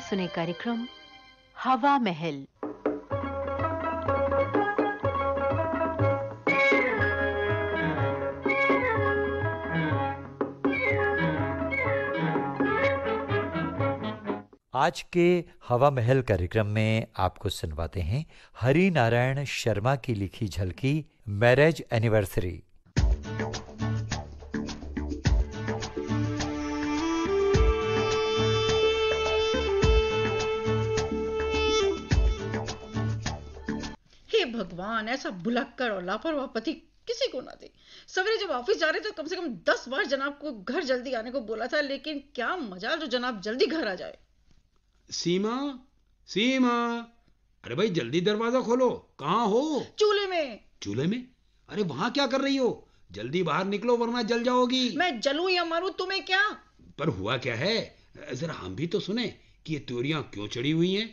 आइए सुने कार्यक्रम हवा महल। आज के हवा महल कार्यक्रम में आपको सुनवाते हैं हरि नारायण शर्मा की लिखी झलकी मैरिज एनिवर्सरी। भगवान ऐसा भुलक्कर और लापरवाह पति किसी को ना दे। सवेरे जब ऑफ़िस जा रहे थे तो कम से कम दस बार जनाब को घर जल्दी आने को बोला था लेकिन क्या मज़ा जो जनाब जल्दी घर आ जाए। सीमा सीमा अरे भाई जल्दी दरवाज़ा खोलो कहाँ हो? चूल्हे में। चूल्हे में? अरे वहाँ क्या कर रही हो? जल्दी बाहर निकलो वरना जल जाओगी। मैं जलू या मारूं तुम्हें क्या? पर हुआ क्या है? जरा हम भी तो सुने कि ये त्योरियाँ क्यों चढ़ी हुई हैं।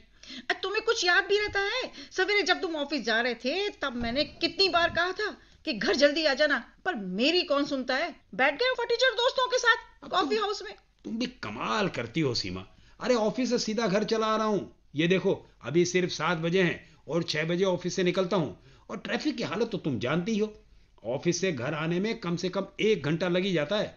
तुम्हें कुछ याद भी रहता है। सवेरे जब तुम ऑफ़िस जा रहे थे तब मैंने कितनी बार कहा था कि घर जल्दी आ जाना पर मेरी कौन सुनता है? बैठ गए फटीचर दोस्तों के साथ कॉफ़ी हाउस में। तुम भी कमाल करती हो सीमा। अरे ऑफ़िस से सीधा घर चला आ रहा हूँ। ये देखो अभी सिर्फ़ सात बजे हैं और छह बजे ऑफ़िस से निकलता हूँ। और ट्रैफ़िक की हालत तो तुम जानती हो। ऑफ़िस से घर आने में कम से कम एक घंटा लगी जाता है।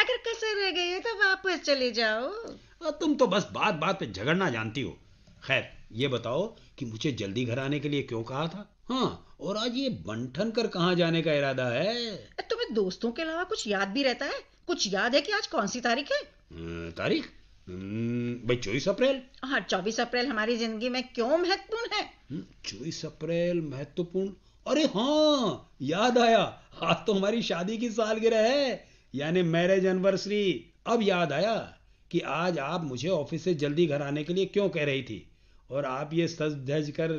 अगर कसर रह है तो वापस चले जाओ। तुम तो बस बात बात पे झगड़ना जानती हो। खैर ये बताओ कि मुझे जल्दी घर आने के लिए क्यों कहा था? हाँ और आज ये बंठन कर कहाँ जाने का इरादा है? तुम्हें दोस्तों के अलावा कुछ याद भी रहता है? कुछ याद है कि आज कौन सी तारीख है? तारीख? अं, भाई चौबीस अप्रैल। हाँ चौबीस अप्रैल हमारी ज़िंदगी में क्यों महत्वपूर्ण है? हम्म, चौबीस अप्रैल महत्वपूर्ण? अरे हाँ याद आया। आज तो हमारी शादी की सालगिरह है यानी मैरिज एनिवर्सरी। अब याद आया कि आज आप मुझे ऑफ़िस से जल्दी घर आने के लिए क्यों कह रही थी? और आप ये सज धज कर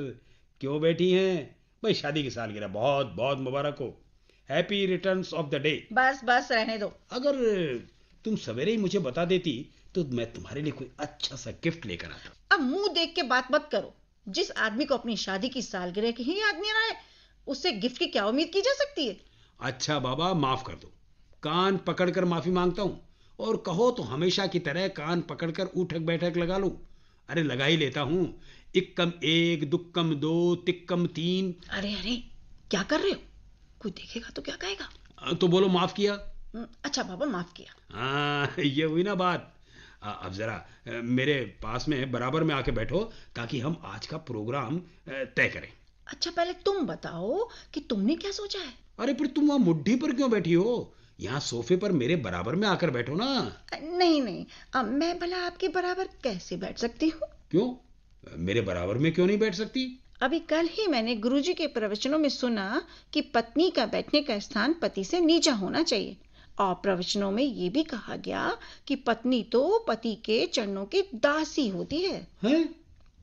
क्यों बैठी हैं? भाई शादी की सालगिरह बहुत बहुत मुबारक हो। Happy returns of the day बस बस रहने दो। अगर तुम सवेरे ही मुझे बता देती तो मैं तुम्हारे लिए कोई अच्छा सा गिफ्ट लेकर आता। अब मुँह देख के बात मत करो। जिस आदमी को अपनी शादी की सालगिरह की ही याद नहीं रहा है उससे गिफ्ट की क्या उम्मीद की जा सकती है? अच्छा बाबा माफ़ कर दो। कान पकड़कर माफ़ी माँगता हूँ। और कहो तो हमेशा की तरह कान पकड़कर उठक बैठक लगा लूँ। अरे लगा ही लेता हूँ। इक्कम एक दुक्कम दो तिक्कम तीन। अरे अरे क्या कर रहे हो? कोई देखेगा तो क्या कहेगा? तो बोलो माफ़ किया। हम्म, अच्छा बाबा माफ़ किया। हाँ ये हुई ना बात। अब जरा मेरे पास में बराबर में आके बैठो ताकि हम आज का प्रोग्राम तय करें। अच्छा पहले तुम बताओ कि तुमने क्या सोचा है? अरे फिर तुम वहाँ मुड्ढी पर क्यों बैठी हो? यहाँ सोफे पर मेरे बराबर में आकर बैठो ना। नहीं नहीं। अब मैं भला आपके बराबर कैसे बैठ सकती हूँ? क्यों? मेरे बराबर में क्यों नहीं बैठ सकती? अभी कल ही मैंने गुरुजी के प्रवचनों में सुना कि पत्नी का बैठने का स्थान पति से नीचा होना चाहिए। और प्रवचनों में ये भी कहा गया कि पत्नी तो पति के चरणों की दासी होती है। हैं?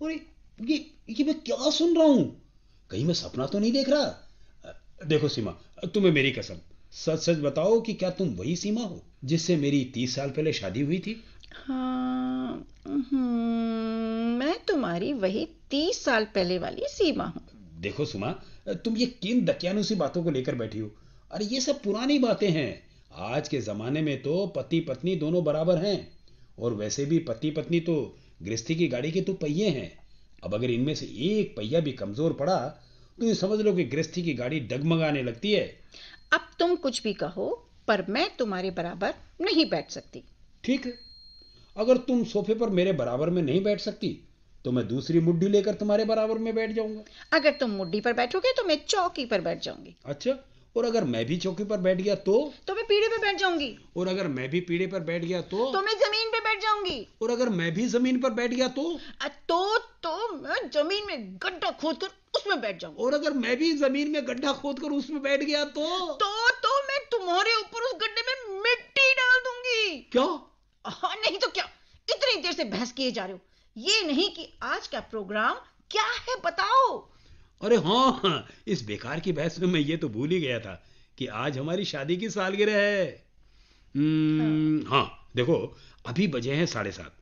अरे ये ये मैं क्या सुन रहा हूँ? कहीं मैं सपना तो नहीं देख रहा? देखो सीमा तुम्हें मेरी कसम सच सच बताओ कि क्या तुम वही सीमा हो जिससे मेरी तीस साल पहले शादी हुई थी? हाँ हम्म, मैं तुम्हारी वही तीस साल पहले वाली सीमा हूँ। देखो सुमा तुम ये किन दकियानुसी बातों को लेकर बैठी हो। अरे ये सब पुरानी बातें हैं। आज के जमाने में तो पति पत्नी दोनों बराबर हैं। और वैसे भी पति पत्नी तो गृहस्थी की गाड़ी के तो पहिए हैं। अब अगर इनमें से एक पहिया भी कमज़ोर पड़ा तो ये समझ लो कि गृहस्थी की गाड़ी डगमगाने लगती है। अब तुम कुछ भी कहो पर मैं तुम्हारे बराबर नहीं बैठ सकती। ठीक है। अगर तुम सोफे पर मेरे बराबर में नहीं बैठ सकती तो मैं दूसरी मुड्ढी लेकर तुम्हारे बराबर में बैठ जाऊँगा। अगर तुम मुड्डी पर बैठोगे तो मैं चौकी पर बैठ जाऊँगी। अच्छा और अगर मैं भी चौकी पर बैठ गया तो? तो मैं पीढ़े पर बैठ जाऊँगी। और अगर मैं भी पीढ़े पर बैठ गया तो? तो मैं ज़मीन पे बैठ जाऊँगी। और अगर मैं भी ज़मीन पर बैठ गया तो? तो तो मैं ज़मीन में गड्ढा खोद कर उसमें बैठ जाऊँगी और अगर मैं भी ज़मीन में गड्ढा खोद कर उसमें बैठ गया तो? तो तो मैं तुम्हारे ऊपर उस गड्ढे में मिट्टी डाल दूँगी। क्या? हाँ नहीं तो क्या? इतनी देर से बहस किए जा रहे हो। ये नहीं कि आज का प्रोग्राम क्या है बताओ। अरे हाँ हाँ, इस बेकार की बहस में मैं ये तो भूल ही गया था कि आज हमारी शादी की सालगिरह है। हम्म, हाँ देखो अभी बजे हैं साढ़े सात।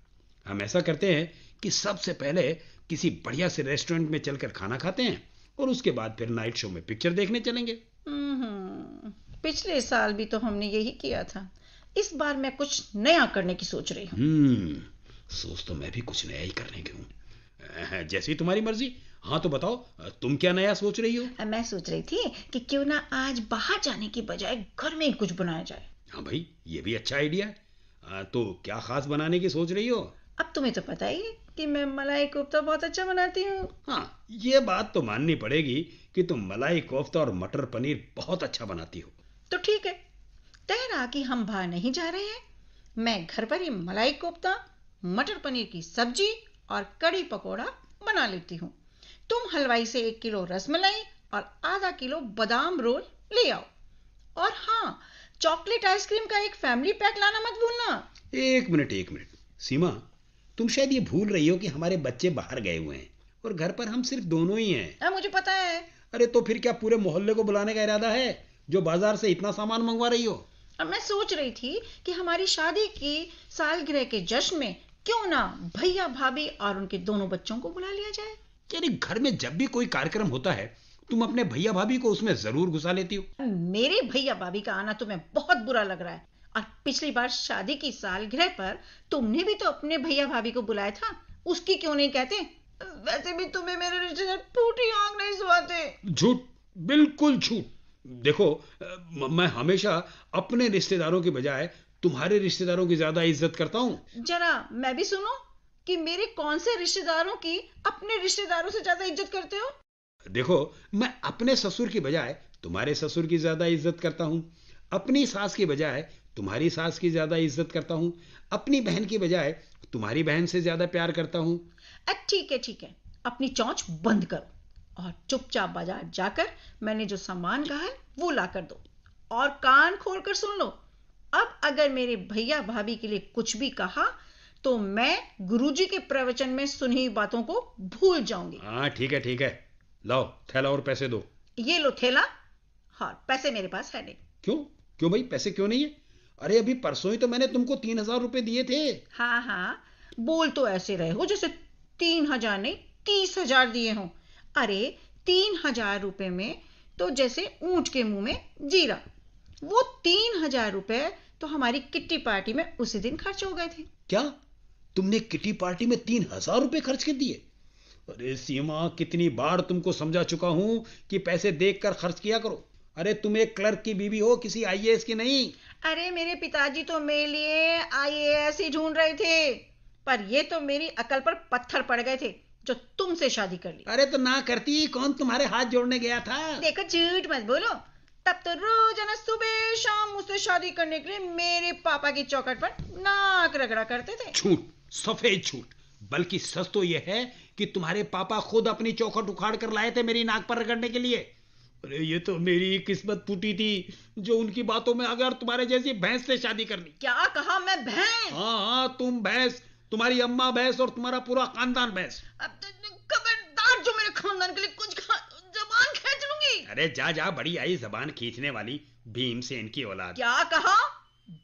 हम ऐसा करते हैं कि सबसे पहले किसी बढ़िया से रेस्टोरेंट में चलकर खाना खाते हैं और उसके बाद फिर नाइट शो में पिक्चर देखने चलेंगे। हम्म, पिछले साल भी तो हमने यही किया था। इस बार मैं कुछ नया करने की सोच रही हूँ। हम्म सोच तो मैं भी कुछ नया ही करने की हूँ। जैसी तुम्हारी मर्ज़ी। हाँ तो बताओ तुम क्या नया सोच रही हो? मैं सोच रही थी कि क्यों ना आज बाहर जाने की बजाय घर में ही कुछ बनाया जाए। हाँ भाई ये भी अच्छा आइडिया है। तो क्या खास बनाने की सोच रही हो? अब तुम्हें तो पता ही है कि मैं मलाई कोफ्ता बहुत अच्छा बनाती हूँ। हाँ ये बात तो माननी पड़ेगी कि तुम मलाई कोफ्ता और मटर पनीर बहुत अच्छा बनाती हो। तो ठीक है तय रहा कि हम बाहर नहीं जा रहे हैं। मैं घर पर ही मलाई कोफ्ता मटर पनीर की सब्ज़ी और कड़ी पकोड़ा बना लेती हूँ। तुम हलवाई से एक किलो रसमलाई और आधा किलो बादाम रोल ले आओ। और हाँ चॉकलेट आइसक्रीम का एक फैमिली पैक लाना मत भूलना। एक मिनट एक मिनट। सीमा तुम शायद ये भूल रही हो कि हमारे बच्चे बाहर गए हुए हैं और घर पर हम सिर्फ़ दोनों ही हैं। आ, मुझे पता है। अरे तो फिर क्या पूरे मोहल्ले को बुलाने का इरादा है जो बाज़ार से इतना सामान मंगवा रही हो? अब मैं सोच रही थी कि हमारी शादी की सालगिरह के जश्न में क्यों ना भैया भाभी और उनके दोनों बच्चों को बुला लिया जाए। यानी घर में जब भी कोई कार्यक्रम होता है तुम अपने भैया भाभी को उसमें ज़रूर घुसा लेती हो। मेरे भैया भाभी का आना तुम्हें बहुत बुरा लग रहा है। और पिछली बार शादी की सालगिरह पर तुमने भी तो अपने भैया भाभी को बुलाया था। उसकी क्यों नहीं कहते? वैसे भी तुम्हें मेरे रिश्तेदार टूटी आँख नहीं सुहाते। झूठ बिल्कुल झूठ। देखो मैं हमेशा अपने रिश्तेदारों के बजाय तुम्हारे रिश्तेदारों की ज़्यादा इज़्ज़त करता हूँ। जरा मैं भी सुनो कि मेरे कौन से रिश्तेदारों की अपने रिश्तेदारों से ज़्यादा इज़्ज़त करते हो? देखो मैं अपने ससुर की बजाय तुम्हारे ससुर की ज़्यादा इज़्ज़त करता हूँ। अपनी सास की बजाय तुम्हारी सास की ज़्यादा इज़्ज़त करता हूँ अपनी बहन की बजाय तुम्हारी बहन से ज़्यादा प्यार करता हूँ। ठीक है ठीक है। अपनी चौंच बंद करो और चुपचाप बाज़ार जाकर मैंने जो सामान कहा है वो ला कर दो। और कान खोल कर सुन लो। अब अगर मेरे भैया भाभी के लिए कुछ भी कहा तो मैं गुरुजी के प्रवचन में सुनी हुई बातों को भूल जाऊँगी। हाँ ठीक है ठीक है। लाओ थैला और पैसे दो। ये लो थैला। हाँ पैसे मेरे पास है नहीं। क्यों? क्यों भाई? पैसे क्यों नहीं है? अरे अभी परसों ही तो मैंने तुमको तीन हज़ार रुपए दिए थे। हाँ हाँ। बोल तो ऐसे रहे हो जैसे तीन हज़ार नहीं तीस हज़ार दिए हो। अरे तीन हज़ार रुपए में तो जैसे ऊँट के मुँह में जीरा। वो तीन हज़ार रुपए तो हमारी किट्टी पार्टी में उसी दिन खर्च हो गए थे। क्या? तुमने किटी पार्टी में तीन हज़ार रुपए खर्च कर दिए? अरे सीमा कितनी बार तुमको समझा चुका हूँ कि पैसे देखकर खर्च किया करो। अरे तुम एक क्लर्क की बीवी हो किसी आईएएस की नहीं। अरे मेरे पिताजी तो मेरे लिए आईएएस ही ढूंढ रहे थे। पर ये तो मेरी अकल पर पत्थर पड़ गए थे जो तुमसे शादी कर ली। अरे तो ना करती कौन तुम्हारे हाथ जोड़ने गया था? देखो झूठ मत बोलो। तब तो रोज़ाना सुबह शाम मुझसे शादी करने के लिए मेरे पापा की चौकट पर नाक रगड़ा करते थे। झूठ सफ़ेद झूठ। बल्कि सच तो यह है कि तुम्हारे पापा खुद अपनी चौखट उखाड़ कर लाए थे मेरी नाक पर रगड़ने के लिए। अरे ये तो मेरी किस्मत फूटी थी जो उनकी बातों में अगर तुम्हारे जैसी भैंस से शादी करनी क्या कहा मैं भैंस? हाँ हाँ तुम भैंस तुम्हारी अम्मा भैंस और तुम्हारा पूरा खानदान भैंस। खबरदार जो मेरे खानदान के लिए कुछ जबान खींच लूँगी। अरे जा जा बड़ी आई जबान खींचने वाली भीमसेन की औलाद। क्या कहा?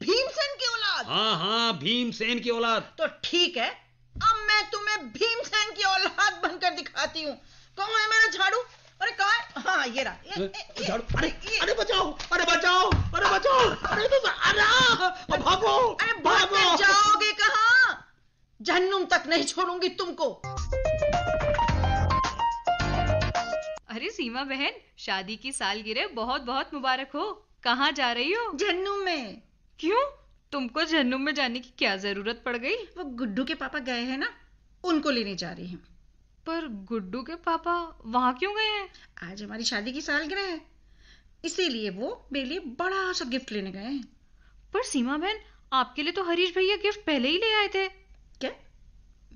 भीमसेन की औलाद? हाँ हाँ भीमसेन की औलाद। तो ठीक है अब मैं तुम्हें भीमसेन की औलाद बनकर दिखाती हूँ। कौन है मेरा झाड़ू? अरे कहा हाँ? ये रहा। झाड़ू। अरे अरे बचाओ। अरे बचाओ। अरे बचाओ। अरे तो अरे भागो। अरे भागो जाओगे कहाँ? जहन्नुम तक नहीं छोड़ूँगी तुमको। अरे सीमा बहन शादी की सालगिरह बहुत बहुत मुबारक हो। कहाँ जा रही हो? जहन्नुम में। क्यों? तुमको जहन्नुम में जाने की क्या ज़रूरत पड़ गई? वो गुड्डू के पापा गए हैं ना उनको लेने जा रही हूँ। पर गुड्डू के पापा वहाँ क्यों गए हैं? आज हमारी शादी की सालगिरह है। इसीलिए वो मेरे लिए बड़ा सा गिफ्ट लेने गए हैं। पर सीमा बहन आपके लिए तो हरीश भैया गिफ्ट पहले ही ले आए थे। क्या?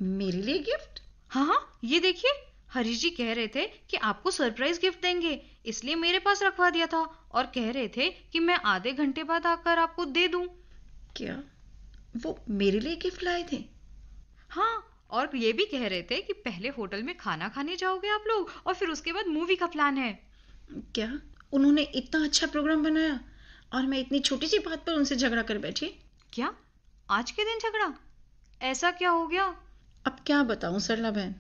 मेरे लिए गिफ्ट हाँ हाँ ये देखिए हरीश जी कह रहे थे कि आपको सरप्राइज़ गिफ्ट देंगे इसलिए मेरे पास रखवा दिया था और कह रहे थे कि मैं आधे घंटे बाद आकर आपको दे दूँ। क्या? वो मेरे लिए गिफ्ट लाए थे? हाँ और ये भी कह रहे थे कि पहले होटल में खाना खाने जाओगे आप लोग और फिर उसके बाद मूवी का प्लान है। क्या? उन्होंने इतना अच्छा प्रोग्राम बनाया? और मैं इतनी छोटी सी बात पर उनसे झगड़ा कर बैठी? क्या? आज के दिन झगड़ा? ऐसा क्या हो गया? अब क्या बताऊँ सरला बहन?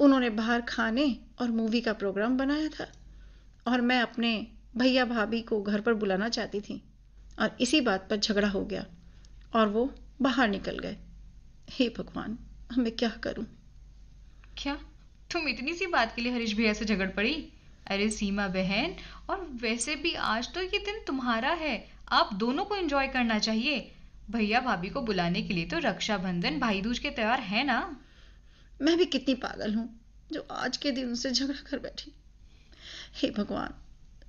उन्होंने बाहर खाने और मूवी का प्रोग्राम बनाया था। और मैं अपने भैया भाभी को घर पर बुलाना चाहती थी। और इसी बात पर झगड़ा हो गया। और वो बाहर निकल गए। हे भगवान। मैं क्या करूँ? क्या? तुम इतनी सी बात के लिए हरीश भैया से झगड़ पड़ी? अरे सीमा बहन और वैसे भी आज तो ये दिन तुम्हारा है। आप दोनों को एंजॉय करना चाहिए। भैया भाभी को बुलाने के लिए तो रक्षाबंधन भाई दूज के त्यौहार है ना? मैं भी कितनी पागल हूँ जो आज के दिन उनसे झगड़ा कर बैठी। हे भगवान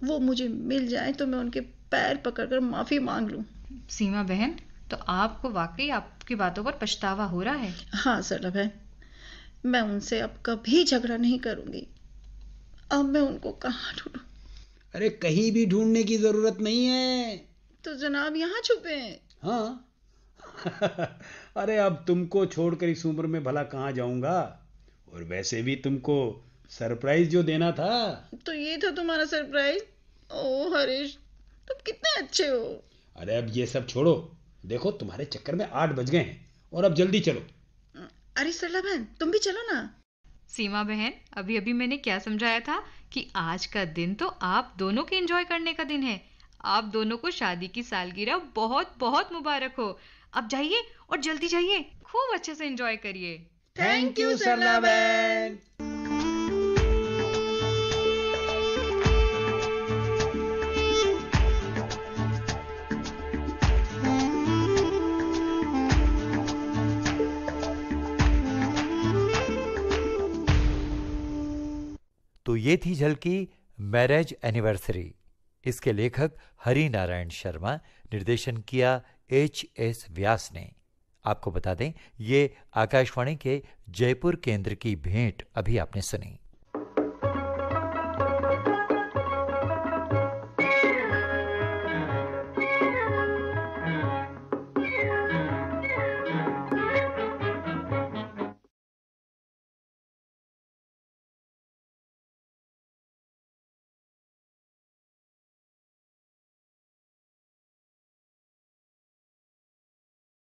वो मुझे मिल जाए तो मैं उनके पैर पकड़कर माफ़ी मांग लूँ। सीमा बहन तो आपको वाकई आपकी बातों पर पछतावा हो रहा है? हाँ सरला बहन मैं उनसे अब कभी झगड़ा नहीं करूँगी। अब मैं उनको कहाँ ढूंढूं? अरे कहीं भी ढूँढने की ज़रूरत नहीं है। तो जनाब यहाँ छुपे हैं। हाँ। अरे अब तुमको छोड़कर इस उम्र में भला कहाँ जाऊँगा? और वैसे भी तुमको सरप्राइज़ जो देना था। तो ये था तुम्हारा सरप्राइज़? ओ हरीश तुम कितने अच्छे हो। अरे अब ये सब छोड़ो। देखो तुम्हारे चक्कर में आठ बज गए हैं और अब जल्दी चलो। अरे सरला बहन तुम भी चलो ना। सीमा बहन अभी अभी मैंने क्या समझाया था कि आज का दिन तो आप दोनों के एंजॉय करने का दिन है। आप दोनों को शादी की सालगिरह बहुत बहुत मुबारक हो। अब जाइए और जल्दी जाइए। खूब अच्छे से एंजॉय करिए। थैंक यू सरला बहन। ये थी झलकी, मैरिज एनिवर्सरी। इसके लेखक हरि नारायण शर्मा, निर्देशन किया एच एस व्यास ने। आपको बता दें, ये आकाशवाणी के जयपुर केंद्र की भेंट अभी आपने सुनी।